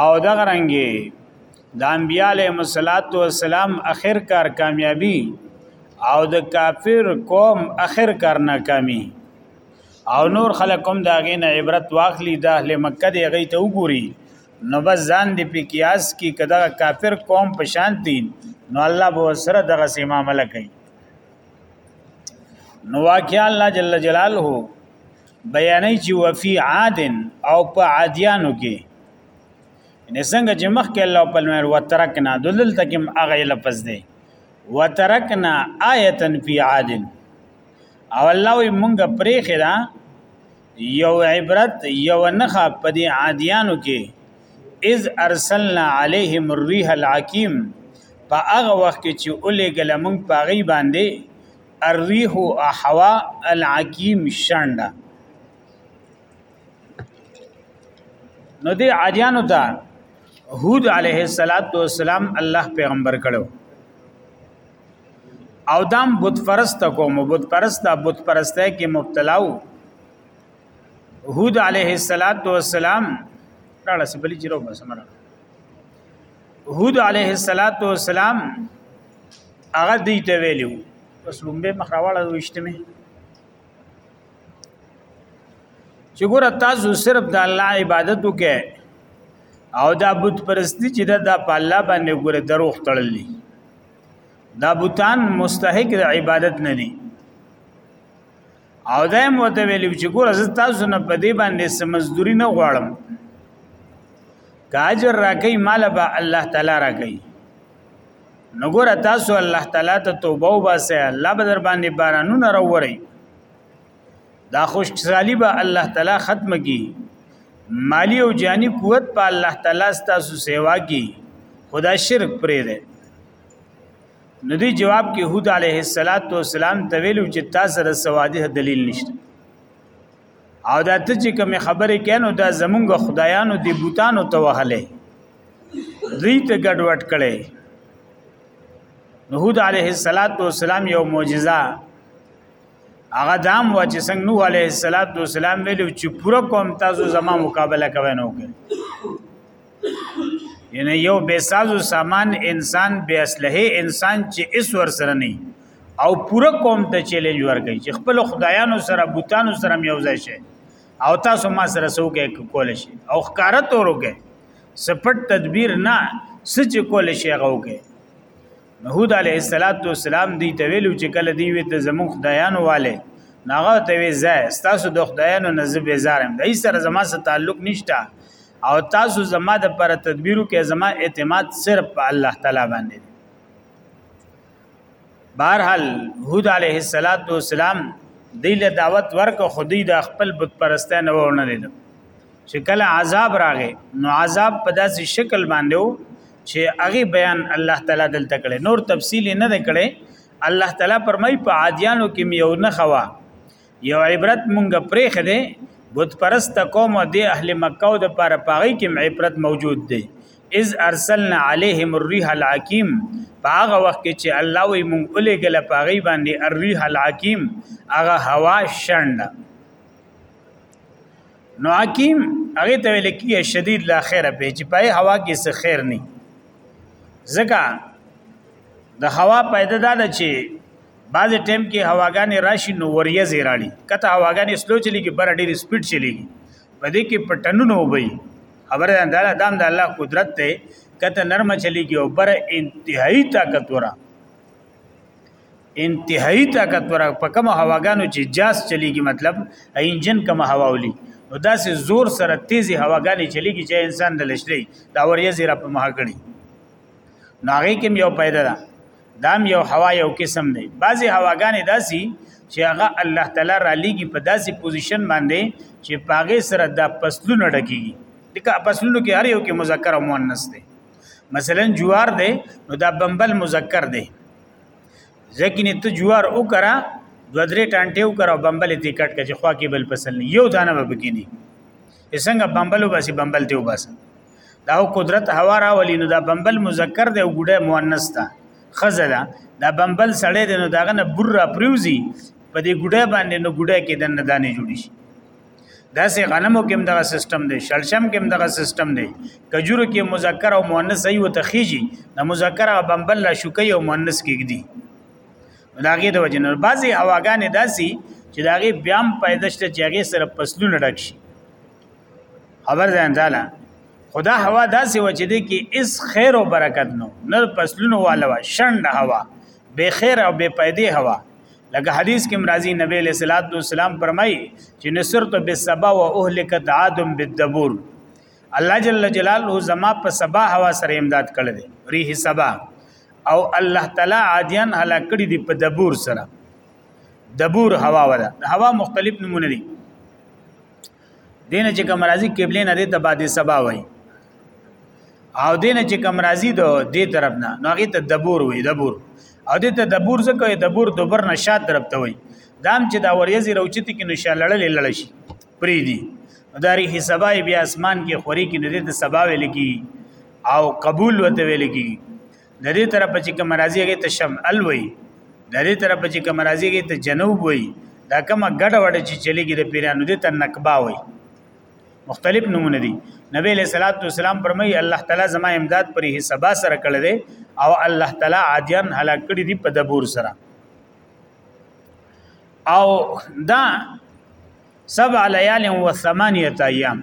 او دغه رنګي د انبياله مسلات و سلام اخر کار کامیابی او د کافر قوم اخر کار ناکامی او نور خلکم داغه نه عبرت واخلي د اهل مکه دی غي ته وګوري نو بس ځان دی په قیاس کې کدا کافر قوم په شان دي نو الله به سره دغه سیما ملک نو واقعا الله جل جلاله بیانې چې وفي عاد او په عادیانو کې ان څنګه چې مخکې الله په لمر وترکنا دلل تکم اغه لفظ دی وترکنا آیتن فی عاد او الله وی مونږ پرې خلا یو عبرت یو نخا په دې عادیانو کې اذ ارسلنا علیهم الريح العقیم په هغه وخت کې چې اولې ګلمون پاغي باندې الريح احوا العقيم شنډه نو دی عادیانو ته هود علیه السلام الله پیغمبر کړو او دام بت پرست کوم بت پرست بت پرسته کې مبتلا وو هود علیه السلام راړه سبلی جرو بسمره هود علیه السلام هغه دی ته ویلو بس لومبه مخاواله وشتمه چې ګور تاسو صرف د الله عبادت وکئ او دا بت پرستی چې دا د الله باندې ګور دروغ تړلې دا بوتان مستحق د عبادت نه دي او دا هم وته ویل چې ګور زه تاسو نه په دې باندې سمزدوري نه غواړم کاجر راکې مال به الله تعالی راکې نو ګور تاسو الله تعالی ته توبه وباسه الله به در باندې بارانونه راوړي دا خوشحالي به الله تعالی ختم کی مالی او جانی قوت په الله تعالی ستاسو سیوا کی خدا شرک پرې ده نو دی جواب کې هود علیه السلام ته ویلو چې تاسو سره سواده دلیل نشته او دا ته چې کوم خبره کینو دا زمونږ خدایانو دی بوتانو ته وهله دوی ته ګډوډ کړي نو هود علیه السلام یو معجزه هغه دام و چې څنګه نوح علیه السلام ویلو چې پوره قوم تاسو زما مقابله کوي نو کې یعنی یو بے سازو سامان انسان بے اسلحه انسان چې اس ور سره نه او پوره قوم ته چیلنج ورکړي چې خپل خدایانو سره بوتانو سره یو ځای شي او تاسو ما سره سوګه کول شي او ښکارا توروګه سپټ تدبیر نه سچ کول شي هغه وګه نهود علیه السلام دی ته ویلو چې کله دی وی ته زموږ خدایانو والے ناغه ته وی زه تاسو د خدایانو نه زه بیزارم دای سره زما سره تعلق نشته او تاسو زما د پر تدبیرو کې زما اعتماد صرف په الله تعالی باندې بهرحال هود علیه السلام دیله دعوت ورک خودی د خپل بت پرستانه ونه لیدل چې کله عذاب راغی نو عذاب په داسې شکل باندې وو چې هغه بیان الله تعالی دلته کړي نور تفصیل نه دی کړي الله تعالی پرمای په عادیانو کې میو نه خوا یو عبرت مونږ پرې خده بت پرست قوم او د اهل مکه او د پاره پاغي کې عبرت موجود دی اذ ارسلنا عليهم الريح العقيم پاغه وخت کې چې الله وي مونږ اولې ګل پاغي باندې الريح العقيم هغه هوا شند نو عقيم هغه ته ویل کیږي شدید لا خیر په چې پای هوا کې څه خیر نه ځکه د هوا پیدا ده چې بعض ټیم کې هواګانې راشي نو وریه زیراړي کته هواګانې سلو چلیږي بر ډېر سپیډ چلیږي په دې کې پټنونه وبي خبره ده دا دام د الله قدرت ته کته نرمه چلیږي او بر انتهایی طاقت ورا انتهایی طاقت ورا په کوم هواګانو چې جاس چلیږي مطلب انجن کوم هوا ولي نو داسې زور سره تیزی هواګانې چلیږي چې انسان د لشلې دا وریه زیرا په مها کړي ناغې کې یو پیدا ده دام یو هوا یو قسم دی بعضی هواګانې داسي چې هغه الله تعالی را لېږي په داسې پوزیشن باندې چې پاغه سره د فصلونو ډکیږي دغه فصلونو کې هر یو کې مذکر او مؤنث دی مثلا جوار دی نو دا بمبل مذکر دی ځکه نه ته جوار وکړه دو درې ټانټې وکړه او بمبل ته کټ کړي خو کې بل فصل نه یو دانه به بګینی څنګه بمبل وباسي بمبل ته وباسي دا او قدرت هوا راولي نو دا بمبل مذکر دی او ګډه مؤنث ده خزه ده دا بمبل سړی دی نو داغه نه بر را پریوزي په دې ګډه باندې نو ګډه کې دنه دانه جوړ شي دا سه غنمو کې دغه سیستم دی شلشم کې دغه سیستم دی کجورو کې مذکر او مؤنث ای وته خيږي د مذکر او بمبل لا شوکي او مؤنث کېږي داغه د وجنه بعضي هواګانې داسي چې داغه بیام پیداشته چې هغه سره پسلونه ډک شي خبر ده انځاله خدا هوا داسې و چې دی کې اس خیر او برکت نو نه فصلونو والا و شند هوا به خیر او به پیدې هوا لکه حدیث کې مرضی نبی له صلوات و سلام فرمای چې نصرت بالسبا و اهلکت عاد بالدبور الله جل جلاله زما په سبا هوا سره امداد کړل دی ریح سبا او الله تعالی عادیان هلاک کړي دي په دبور سره دبور هوا ولا هوا مختلف نمونه دي دینه چې کوم راضی قبله نه دی ته بعد سبا وای او دینه چې کوم راضی دو دې طرف نه نو هغه ته دبور وای دبور او دې ته دبور زکه دبور دوبر نشاد طرف ته وای دام چې دا وریځي روچتی کې نشه لړلې لړ شي پری دي داری حسابای بیا اسمان کې خوري کې نه دې ته سبا ویل کی او قبول وته ویل کی د دې طرف چې کوم راځي هغه ته شم الوي د دې طرف چې کوم راځي هغه ته جنوب وي دا کومه ګډه وډه چې چلیږي د پیرانو دې ته نکبا وي مختلف نمونه دي نبی له صلوات و سلام پرمای الله تعالی زما امداد پرې حسابا سره کړل دي او الله تعالی عادیان هلاک کړی دي په دبور سره او دا سبع ليال و ثمانيه ايام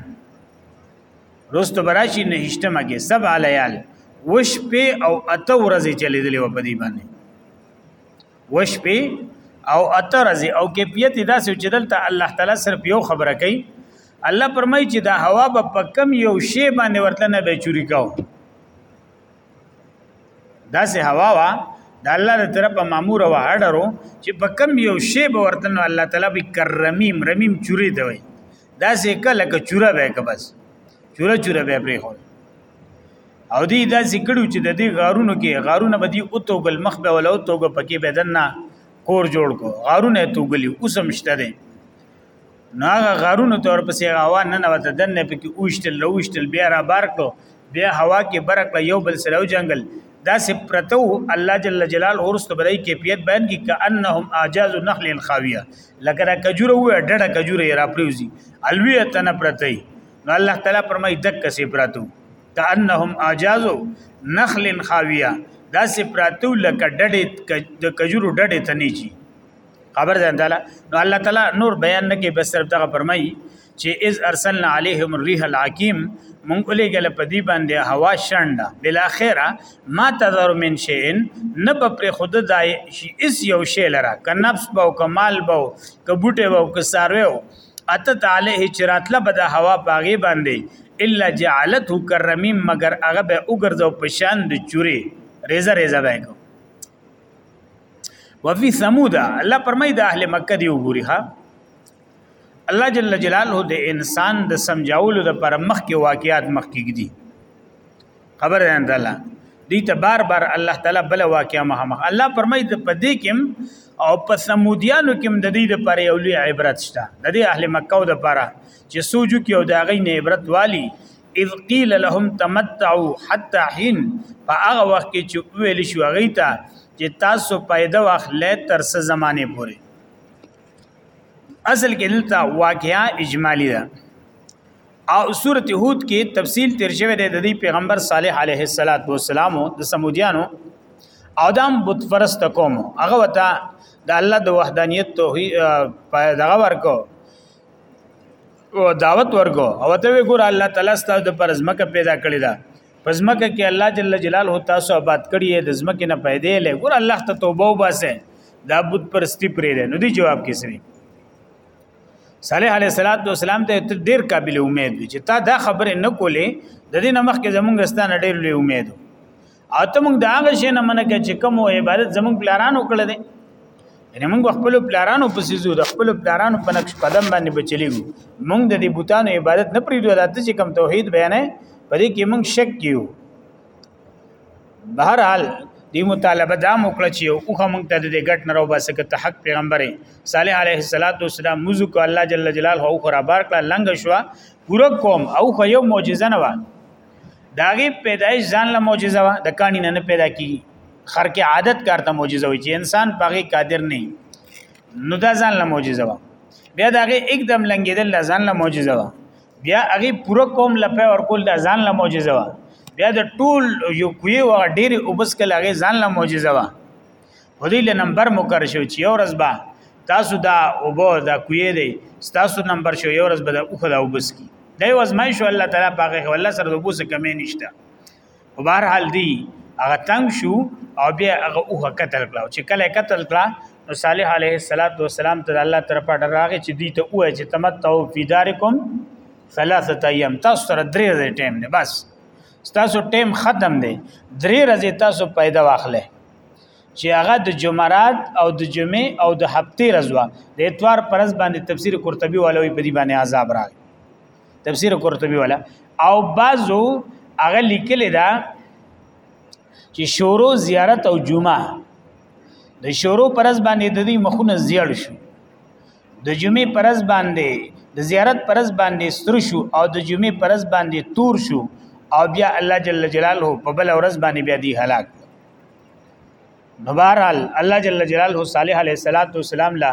رستو براشي نه هشتمه کې سبع ليال وش په او اته ورځې چلی دلی و پدی باندې وش په او اته ورځې او کیفیت دا سوچ دلته الله تعالی صرف یو خبره کوي الله پرمای چې دا هوا به پکم یو شی باندې ورتل نه به چوری کاو دا سه هوا وا د الله تر طرفه مامور او اډرو چې په کم یو شی به ورته نو الله تعالی به کرمیم رمیم چوری دی وي دا سه کله ک چوره به ک بس چوره چوره به پرې هو او دی دا سکړو چې د دې غارونو کې غارونه به دی او توګل مخ به ولا او توګه پکې بدن نه کور جوړ کو غارونه توګلی اوسم شته دي نو هغه غارونو تور پسې هوا نه نوته دنه پکې اوشتل روشتل بیا را بار کړو بیا هوا کې برق یو بل سره او جنگل دا سه پرتو الله جل جلال اورست برای کیفیت بیان کی کانهم اعجاز نخل خاویه لکه دا کجوره و ډډه کجوره را پریوزی الوی تن پرتای نو الله تعالی فرمای دک سه پرتو کانهم اعجاز نخل خاویه دا سه پرتو لکه ډډه د کجورو ډډه تنی چی خبر ده تعالی نو الله تعالی نور بیان نه کوي بس صرف دغه فرمایي چې اذ ارسلنا عليهم الريح العقيم مونږ ولېګل په دې باندې هوا شنډه بل اخره ما تذر من شيء نه په خود دای شي اس یو شی لرا ک نفس بو ک مال بو ک بوټه بو ک سارویو اتت علیه چراتله بد هوا باغی باندې الا جعلته کرمیم مگر هغه به وګرځو پشان د چوري ریزه ریزه به کو وفي ثمود الله پرمای د اهل مکه دی وګوري ها الله جل جلاله د انسان د سمجاولو د پر مخ کې واقعیات مخ کې دي خبر ده الله دې ته بار بار الله تعالی بل واقعیا مخامخ الله پرمای د پدې کې او په سمودیانو کې د دې د پر یو لوی عبرت شته د دې اهل مکه او د پره چې سوجو کې او د غي نه عبرت والی اذ قیل لهم تمتعوا حتى حين په هغه وخت کې چې ویل شو هغه ته چې تاسو پیدا واخلې تر څه زمانه پورې اصل کې دلته واقعیا اجمالی ده او سورت هود کې تفصیل تیر شوی دی د پیغمبر صالح علیه السلام د سمودیانو او دام بت پرست قوم هغه وته د الله د وحدانیت توحید دغه ورکو دعوت ورکو او ته وګور الله تعالی ستاسو د پر زمکه پیدا کړی دا پس مکه کې الله جل جلاله تاسو آباد کړی د زمکه نه پیدا لې ګور الله ته توبه وباسه دا بت پرستی پرې ده نو دی جواب کې سری صالح علیه السلام ته ډیر قابل امید چې تا دا خبره نه کولې د دې نمخ کې زمونږ ستانه ډیر لوی امید او ته موږ دا هغه شی نه منکه چې کوم عبادت زموږ پلارانو کړل دي یعنی موږ خپل پلارانو په سيزو د خپل پلارانو په نقش قدم باندې بچلیږو موږ د دې بوتانو عبادت نه پریدو دا چې کوم توحید بیانې په دې کې موږ شک کیو بهر حال دی مطالبه دا مکړه چې او خو موږ ته د ګټ نه راو باسه ک ته حق پیغمبر صالح علیه الصلاۃ والسلام موږ کو الله جل جلاله او خرابار کړه لنګ شو پورا کوم او خو یو معجزه نه و داغه پیدایش ځان له معجزه وا د کانی نه پیدا کی خر کې عادت کارته معجزه وي چې انسان پاغي قادر نه نو دا ځان له معجزه وا بیا داغه एकदम لنګیدل ځان له معجزه وا بیا هغه پوره قوم لپه ور کول د ځان له معجزه وا بیا د ټول یو کوی و ډیر وبس کله هغه ځان له معجزه وا خدای له نمبر مقرر شو چې یو ورځ با تاسو دا او بو دا کوی دی تاسو نمبر شو یو ورځ به دا اوخه دا وبس کی دا یو ازمای شو الله تعالی پاګه هو الله سره د بوسه کمی نشته په بهر حال دی هغه تنگ شو او بیا هغه اوخه قتل کړو چې کله قتل کړه نو صالح علیه السلام ته الله طرفه ډراغه چې دی ته وای چې تمتعو فی دارکم ثلاثه ایام تاسو سره درې ورځې ټیم دی بس تاسو ټیم ختم دی درې ورځې تاسو پیدا واخلئ چې هغه د جمعرات او د جمعې او د هفتې رضوا د اتوار پرز باندې تفسیر قرطبي ولوي په دې باندې عذاب راغی تفسیر قرطبي ولا او بعضو هغه لیکل دا چې شورو زیارت او جمعه د شورو پرز باندې د دې مخونه زیړ شو د جمعې پرز باندې د زیارت پرز باندې ستر شو او د جمعې پرز باندې تور شو او بیا الله جل جلاله په بل ورځ باندې بیا دی هلاک نو بهرحال الله جل جلاله صالح علیه السلام لا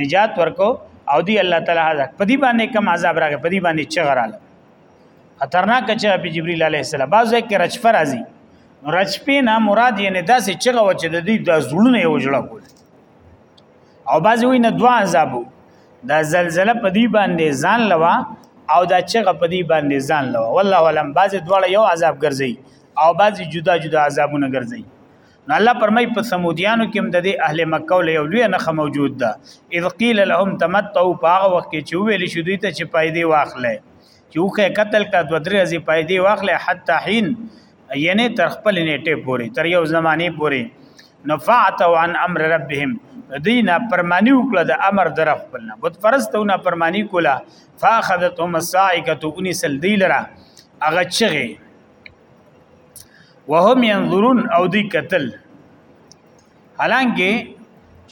نجات ورکو او دی الله تعالی هدا پدی باندې کم عذاب راغی پدی باندې چغراله خطرناک چې په جبرئیل علیه السلام بعض کې رچفر ازي رچپې نه مراد یې نه داسې چغه و چې د دې د زړونه یو جوړه کول او بعض وی نه دوا عذابو دا زلزلہ په دی باندې ځان لوا او دا چغه په دی باندې ځان لوا والله ولم بعض دواړه یو عذاب ګرځي او بعضی جدا جدا عذابونه ګرځي نو الله پرمای په سمودیانو کې هم د دې اهل مکه ول یو لوی نه موجود ده اذ قیل لهم تمتعوا باغه وخت کې چې ویل شو دوی ته چې پایدې واخلې چې وکه قتل کا د درې ازي پایدې واخلې حتی حين یعنی تر خپل نیټه پوري تر یو زمانه پوري نفعتو عن امر ربهم دینه پرمانی وکړه د امر در خپلنا بت پرستونه پرمانی کولا فاخذتهم الصاعقه انسل دیلرا اغه چغه وهم ينظرون او دی قتل حالانکه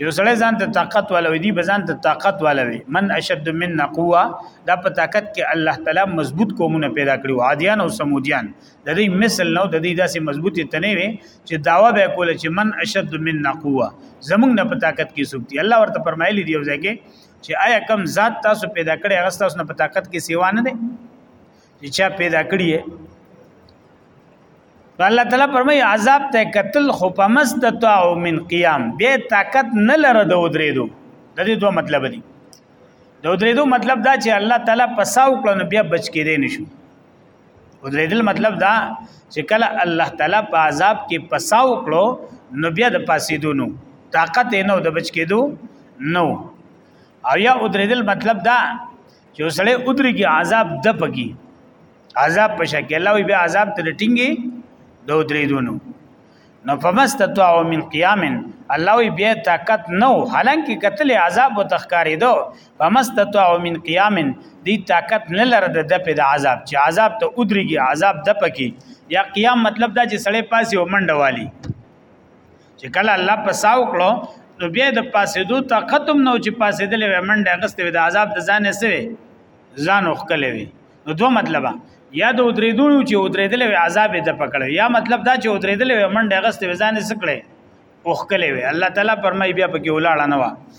چې سړی ځان ته طاقت ولوي دی بزان ته طاقت ولوي من اشد من قوه دا په طاقت کې الله تعالی مضبوط قومونه پیدا کړو عادیان او سمودیان د دې مثل نو د دې داسې مضبوطی تنه وي چې داوا به کول چې من اشد من قوه زمونږ نه په طاقت کې سوکتی الله ورته فرمایلی دی او ځکه چې آیا کم ذات تاسو پیدا کړی هغه تاسو نه په طاقت کې سیوا نه دی چې چا پیدا کړی الله تعالی فرمایي عذاب ته قتل خو پمست تاع من قیام به طاقت نه لره د ودریدو د دې دوه مطلب دي د ودریدو مطلب دا چې الله تعالی پساو کړنو بیا بچ کېدې نشو ودریدل مطلب دا چې کله الله تعالی په عذاب کې پساو کړو نو بیا د پاسیدونو طاقت نه د بچ کېدو نو او یا ودریدل مطلب دا چې وسړې ادري کې عذاب د پکی عذاب په شکه الله وی به عذاب تر ټینګي دو درې دونو نو فمستطاع من قیام الله وی به طاقت نو حالانکه قتل عذاب وتخکاری دو فمستطاع من قیام دی طاقت نه لره د دپې د عذاب چې عذاب ته ادريږي عذاب د پکی یا قیام مطلب دا چې سړې پاسي ومنډه والی چې کله الله پساو کړو نو بیا د پاسېدو طاقت هم نو چې پاسېدلې وې منډه غستې وې د عذاب د ځان سره وې ځان وخکلې وې نو دوه مطلبه یا د ودریدون چې ودریدلې وې عذاب د پکړو یا مطلب دا چې ودریدلې وې منډه غستې وې ځان سره کړې وخکلې وې الله تعالی فرمایي بیا پکې ولاړ نه و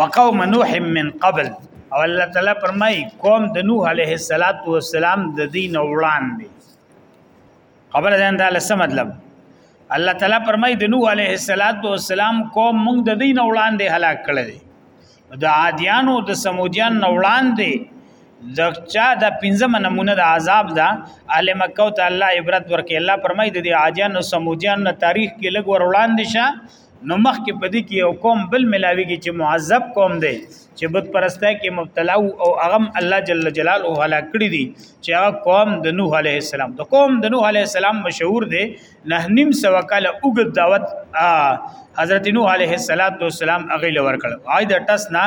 وقوم نوح من قبل او الله تعالی فرمای قوم د نوح علیه السلام د دین وړاندې خبر ده دا لسه مطلب الله تعالی فرمای د نوح علیه السلام قوم موږ د دین وړاندې هلاک کړل د عادیانو د سمودیان وړاندې د چا د پنځمه نمونه د عذاب ده اهل مکه او تعالی عبرت ورکې الله فرمای د عادیانو سمودیان تاریخ کې لګ ور وړاندې شه نو مخ کې پدې کې یو قوم بل ملاويږي چې معذب قوم دی چې بت پرسته کې مبتلا او اغم الله جل جلاله هلاک کړی دي چې هغه قوم د نوح عليه السلام د قوم د نوح عليه السلام مشهور دی نه نیم سو کاله اوګد دعوت حضرت نوح عليه السلام هغه لور کړ آی د ټس نه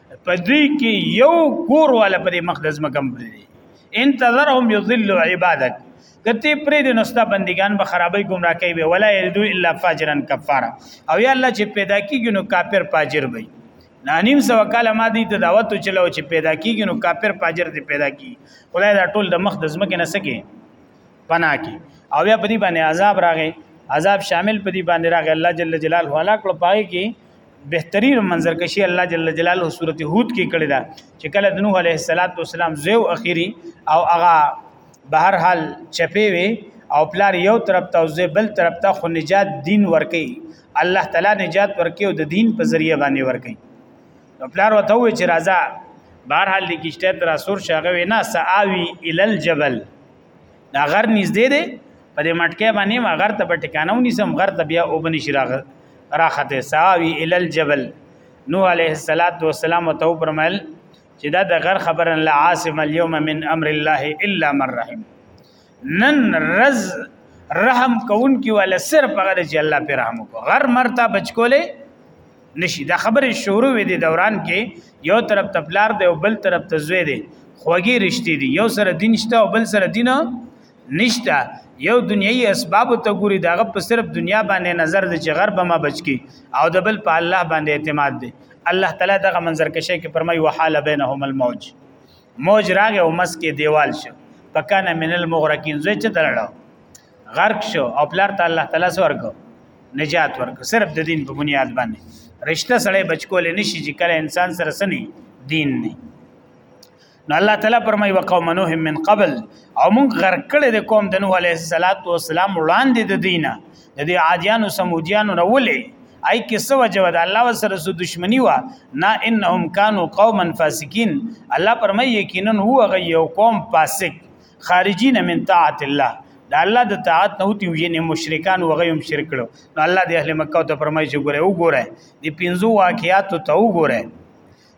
په دې کې یو کور والا په دې مقدس مکم دی انتظرهم یذل عبادت کته پرې د نستا بندگان به خرابې گمراه کوي به ولا یلدو الا فاجرن کفاره او یا الله چې پیدا کیږي نو کافر فاجر وي نانیم سو کاله ما دي ته دعوت چلو چې پیدا کیږي نو کافر فاجر دې پیدا کی خدای دا ټول د مخ د زمکه نه سکے پناه کی او بیا په دې باندې عذاب راغی عذاب شامل په دې باندې راغی الله جل جلاله والا کړ پای کې بهترین منظر کشي الله جل جلاله سورته هود کې کړی دا چې کله د نوح علیه السلام زیو اخیری او هغه بهر حال چپی وي او پلار یو طرف ته او زی بل طرف ته خو نجات دین ورکی الله تعالی نجات ورکی او د دین په ذریعہ باندې ورکی نو پلار وته وی چې راځه بهر حال د کیشته تر اسور شغه وینا ساوی ال الجبل دا غر نږدې دی په دې مټکه باندې ما غر ته ټکانو نسم غر ته بیا او بنی شراغ راخته ساوی ال الجبل نو علیه الصلاۃ والسلام تو پرمل چې دا د غر خبر ان لا عاصم اليوم من امر الله الا من رحم نن رز رحم کون کی والا صرف هغه چې الله پر رحم کو غر مرتا بچکولې نشي دا خبره شروع وې دي دوران کې یو طرف ته پلار دی او بل طرف ته زوی دی خوږی رشتې دي یو سره دین شته او بل سره دین نشته یو دنیوي اسباب ته ګوري داغه په صرف دنیا باندې نظر دی چې غرب ما بچکی او د بل په الله باندې اعتماد دی الله تعالی دغه منظر کې شي کې فرمایي وحاله بینهم الموج موج راغه او مس کې دیوال شو پکانه من المغرقین زوی چې دلړو غرق شو او پلار ته الله تعالی سره ورکو نجات ورکو صرف د دین په بنیاد باندې رشتہ سره بچکول نشي چې کله انسان سره سني دین نه نو الله تعالی فرمای وقوم نوح من قبل او موږ غرق کړي د قوم د نوح علیه السلام وړاندې د دینه د دې عادیانو سمودیانو نه ولې ای کې سو جواد الله وسره سو دشمنی وا نه انهم کانوا قوما فاسقین الله پرمې یقینا هو غي یو قوم فاسق خارجین من طاعت الله دا الله د طاعت نه وتی ویني مشرکان وغیم شرک کړو نو الله د اهل مکه ته فرمایي چې ګوره وګوره د پنځو واقعیات ته وګوره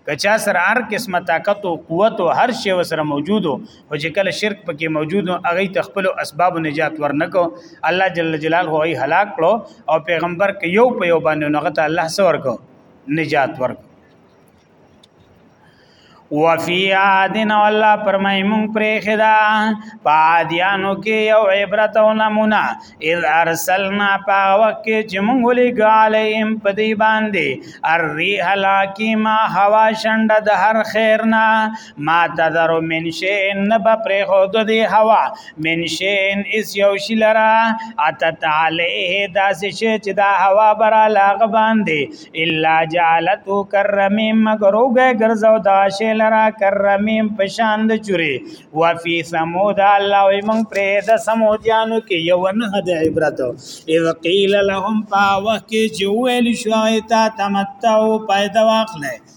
کچا سره هر قسمه طاقت او قوت او هر شی سره موجود او چې کله شرک پکې موجود او هغه تخپل اسباب نجات ورنکو الله جل جلاله هو هلاک کړو او پیغمبر کې یو په یو باندې نغته الله سور کو نجات ورکو وفي عادن والله فرمای مونږ پرې خدا پادیانو کې یو عبرت او نمونه اذ ارسلنا پا وخت کې چې مونږ ولې غالیم په دی باندې الريح الحکیمه هوا شنډه د هر خیرنا ما تذر من شین نب پرې خو د دې هوا من شین اس یو شی لرا اتت علیه داسې شی چې دا هوا برا لاغ باندې الا جعلته کرمیم مگر وګه ګرځاو دا شی لرا کرمیم پشان د چوري وفي ثمود الله وي مونږ پرې د سمودیانو کې یو نه د عبرت اذ قیل لهم پا وخت کې چې ویل شو ایت تمتعوا پیدا واخلئ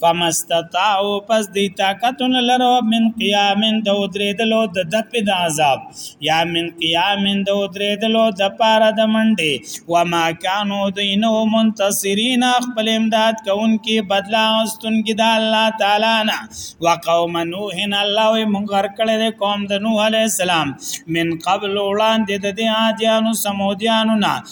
فما استطاعو پس دی طاقتون لرو من قیامن د ودریدلو د دپ د عذاب یا من قیامن د ودریدلو د پاره د منډې و ما کانو دینو منتصرین خپل امداد کوونکې بدلا استون کې د الله تعالی نه وقوم نوح الله وي مونږ ورکړې د قوم د نوح علی السلام من قبل وړاندې د دې عادیانو سمودیانو نه